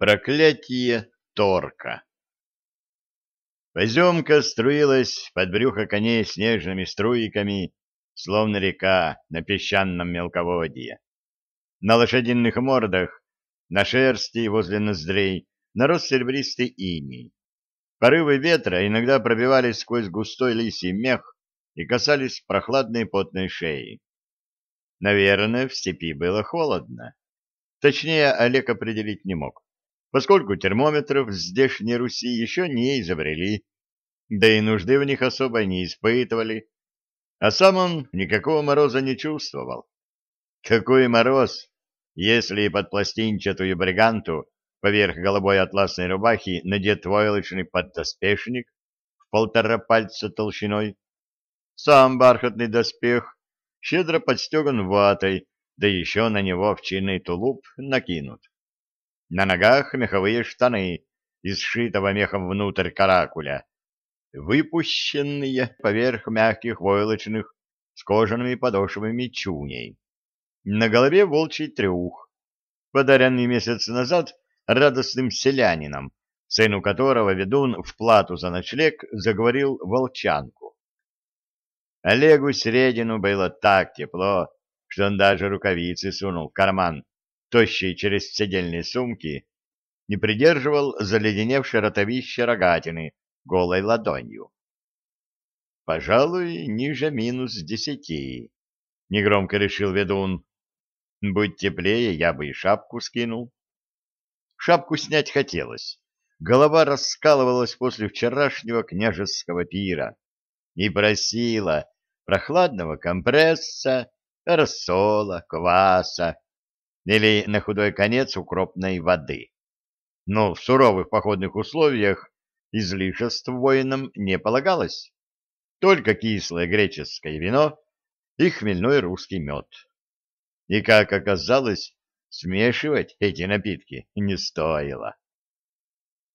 Проклятие торка. Поземка струилась под брюхо коней снежными струйками, словно река на песчаном мелководье. На лошадиных мордах, на шерсти возле ноздрей нарос серебристый иней. Порывы ветра иногда пробивались сквозь густой лисий мех и касались прохладной потной шеи. Наверное, в степи было холодно. Точнее, Олег определить не мог поскольку термометров в здешней Руси еще не изобрели, да и нужды в них особо не испытывали, а сам он никакого мороза не чувствовал. Какой мороз, если под пластинчатую бриганту поверх голубой атласной рубахи надет войлочный поддоспешник в полтора пальца толщиной, сам бархатный доспех щедро подстеган ватой, да еще на него овчинный тулуп накинут. На ногах меховые штаны из сшитого мехом внутрь каракуля, выпущенные поверх мягких войлочных с кожаными подошвами чуней. На голове волчий трюх, подаренный месяц назад радостным селянином, сыну которого ведун в плату за ночлег заговорил волчанку. Олегу Средину было так тепло, что он даже рукавицы сунул в карман, тощий через седельные сумки, не придерживал заледеневшее ротовище рогатины голой ладонью. «Пожалуй, ниже минус десяти», — негромко решил ведун. «Будь теплее, я бы и шапку скинул». Шапку снять хотелось. Голова раскалывалась после вчерашнего княжеского пира и просила прохладного компресса, рассола, кваса, или на худой конец укропной воды. Но в суровых походных условиях излишеств воинам не полагалось. Только кислое греческое вино и хмельной русский мед. И, как оказалось, смешивать эти напитки не стоило.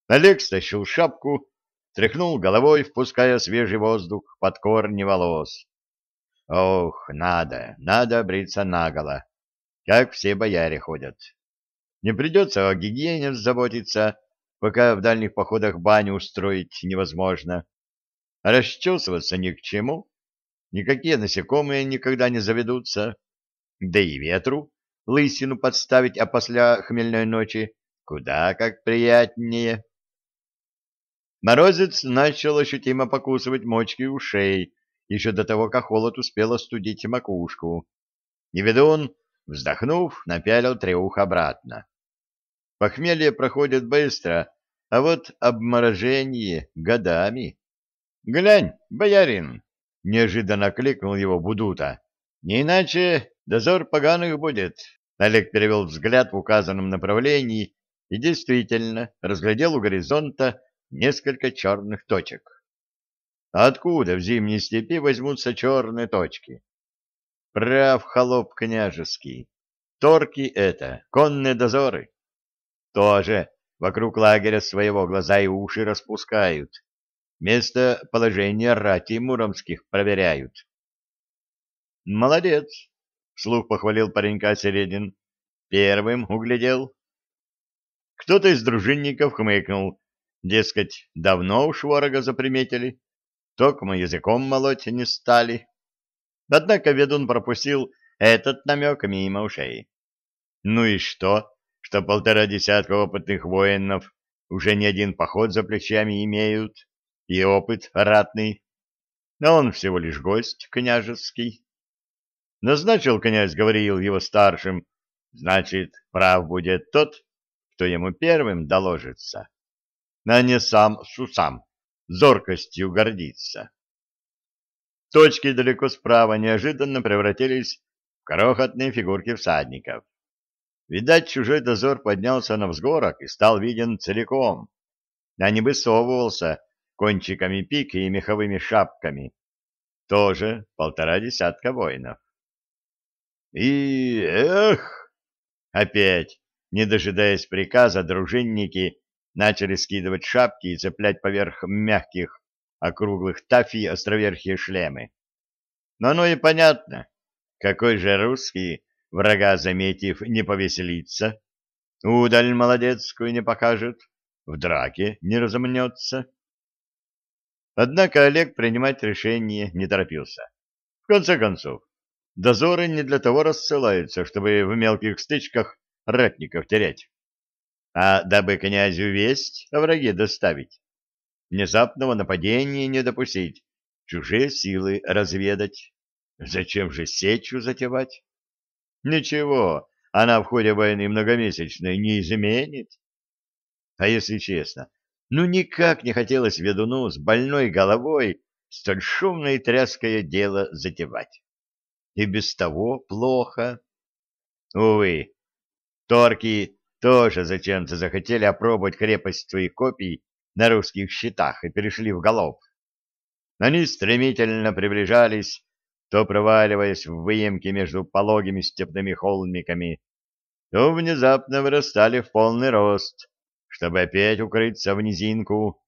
Олег стащил шапку, тряхнул головой, впуская свежий воздух под корни волос. Ох, надо, надо бриться наголо как все бояре ходят. Не придется о гигиене заботиться, пока в дальних походах баню устроить невозможно. Расчесываться ни к чему, никакие насекомые никогда не заведутся. Да и ветру лысину подставить, а после хмельной ночи куда как приятнее. Морозец начал ощутимо покусывать мочки ушей, еще до того, как холод успел остудить макушку. И ведун Вздохнув, напялил треух обратно. Похмелье проходит быстро, а вот обморожение годами. — Глянь, боярин! — неожиданно кликнул его Будута. — Не иначе дозор поганых будет. Олег перевел взгляд в указанном направлении и действительно разглядел у горизонта несколько черных точек. Откуда в зимней степи возьмутся черные точки? Прав холоп княжеский. Торки это, конные дозоры. Тоже вокруг лагеря своего глаза и уши распускают. Место положения рати муромских проверяют. Молодец, вслух похвалил паренька Середин. Первым углядел. Кто-то из дружинников хмыкнул. Дескать, давно уж ворога заприметили. Токмо языком молоть не стали. Однако ведун пропустил этот намек мимо ушей. Ну и что, что полтора десятка опытных воинов уже не один поход за плечами имеют, и опыт ратный, но он всего лишь гость княжеский. Назначил князь говорил его старшим, значит, прав будет тот, кто ему первым доложится, а не сам Сусам зоркостью гордится. Точки далеко справа неожиданно превратились в крохотные фигурки всадников. Видать, чужой дозор поднялся на взгорок и стал виден целиком, а не высовывался кончиками пики и меховыми шапками. Тоже полтора десятка воинов. И эх! Опять, не дожидаясь приказа, дружинники начали скидывать шапки и цеплять поверх мягких округлых тафий островерхие шлемы. Но оно и понятно, какой же русский, врага заметив, не повеселится, Удаль молодецкую не покажет, в драке не разомнется. Однако Олег принимать решение не торопился. В конце концов, дозоры не для того рассылаются, чтобы в мелких стычках ратников терять, а дабы князю весть о враге доставить, внезапного нападения не допустить, чужие силы разведать. Зачем же сечу затевать? Ничего, она в ходе войны многомесячной не изменит. А если честно, ну никак не хотелось ведуну с больной головой столь шумное и тряское дело затевать. И без того плохо. Увы, торки тоже зачем-то захотели опробовать крепость своих копий на русских щитах и перешли в галоп. Они стремительно приближались, то проваливаясь в выемки между пологими степными холмиками, то внезапно вырастали в полный рост, чтобы опять укрыться в низинку.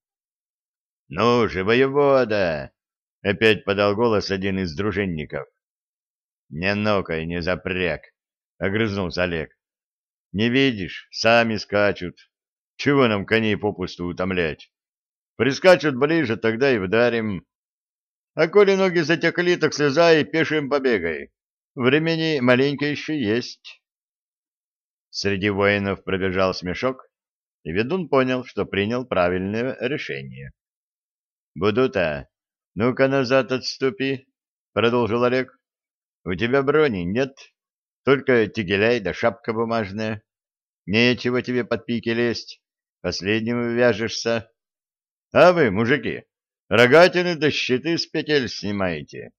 — Ну же, воевода! — опять подал голос один из дружинников. — Не нокай, не запряг, — огрызнулся Олег. — Не видишь, сами скачут. Чего нам коней попусту утомлять? Прискачут ближе, тогда и вдарим. А коли ноги затекли, так слезай пешим побегай. Времени маленько еще есть. Среди воинов пробежал смешок, и ведун понял, что принял правильное решение. — Будута, ну-ка назад отступи, — продолжил Олег. — У тебя брони нет, только тегеляй да шапка бумажная. Нечего тебе под пики лезть, последним вяжешься. А вы, мужики, рогатины да щиты с петель снимаете.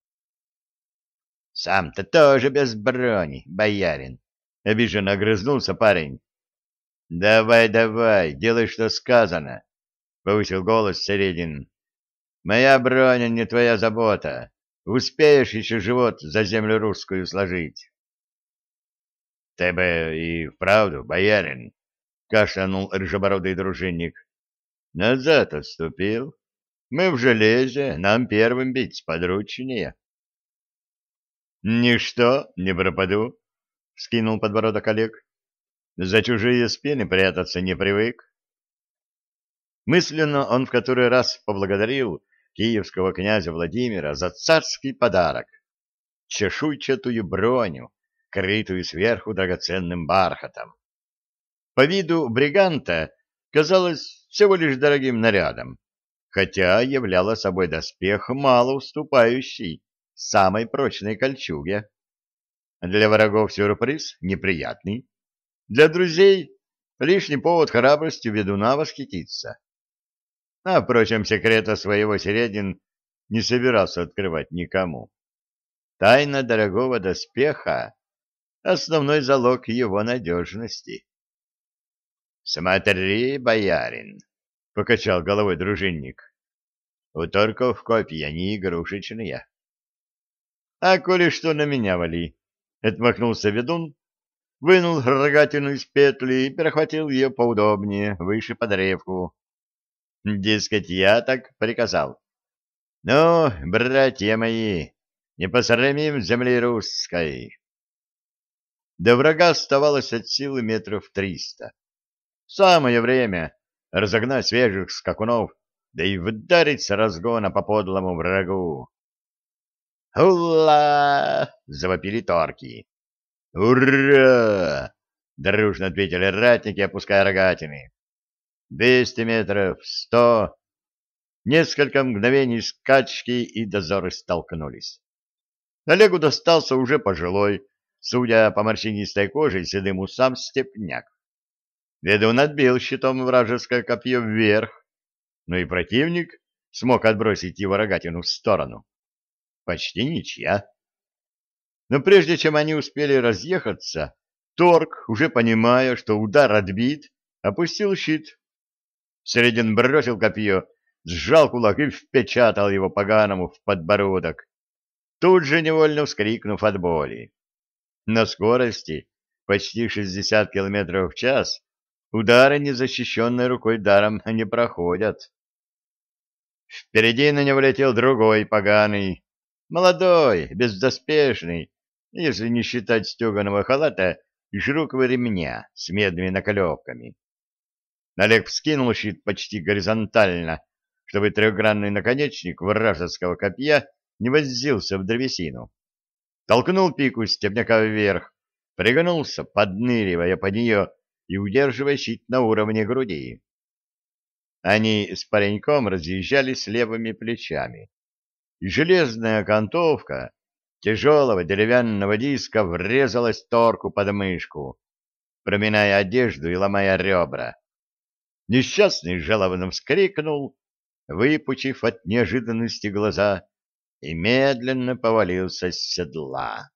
— Сам-то тоже без брони, боярин, — обиженно огрызнулся парень. — Давай, давай, делай, что сказано, — повысил голос Середин. — Моя броня не твоя забота. Успеешь еще живот за землю русскую сложить. — Ты бы и вправду, боярин, — кашлянул рыжебородый дружинник. — Назад отступил. Мы в железе, нам первым бить сподручнее. — Ничто, не пропаду, — скинул подбородок Олег. За чужие спины прятаться не привык. Мысленно он в который раз поблагодарил киевского князя Владимира за царский подарок — чешуйчатую броню, крытую сверху драгоценным бархатом. По виду бриганта казалось всего лишь дорогим нарядом, хотя являла собой доспех, мало уступающий самой прочной кольчуге. Для врагов сюрприз неприятный, для друзей лишний повод храбростью ведуна восхититься. А, впрочем, секрета своего Середин не собирался открывать никому. Тайна дорогого доспеха — основной залог его надежности. — Смотри, боярин, — покачал головой дружинник, — у торков копья не игрушечные. — А коли что на меня вали, — отмахнулся ведун, вынул рогатину из петли и перехватил ее поудобнее, выше под древку. Дескать, я так приказал. Ну, братья мои, не посрамим земли русской. До врага оставалось от силы метров триста. Самое время разогнать свежих скакунов, да и вдарить с разгона по подлому врагу. «Ула!» — завопили торки. «Ура!» — дружно ответили ратники, опуская рогатины. «Двести метров, сто...» Несколько мгновений скачки и дозоры столкнулись. Олегу достался уже пожилой, судя по морщинистой коже и седым усам, степняк. Ведун отбил щитом вражеское копье вверх, но и противник смог отбросить его рогатину в сторону. Почти ничья. Но прежде чем они успели разъехаться, Торг, уже понимая, что удар отбит, опустил щит. Середин бросил копье, сжал кулак и впечатал его поганому в подбородок, тут же невольно вскрикнув от боли. На скорости почти 60 км в час удары незащищенной рукой даром не проходят. Впереди на него летел другой поганый, молодой, бездоспешный, если не считать стеганого халата, и широкого ремня с медными наколевками. Олег вскинул щит почти горизонтально, чтобы трехгранный наконечник вражеского копья не воззился в древесину. Толкнул пику степняка вверх, пригнулся, подныривая под нее и удерживая щит на уровне груди. Они с пареньком разъезжались левыми плечами, и железная окантовка тяжелого деревянного диска врезалась торку под мышку, проминая одежду и ломая ребра. Несчастный жалобно вскрикнул, выпучив от неожиданности глаза, и медленно повалился с седла.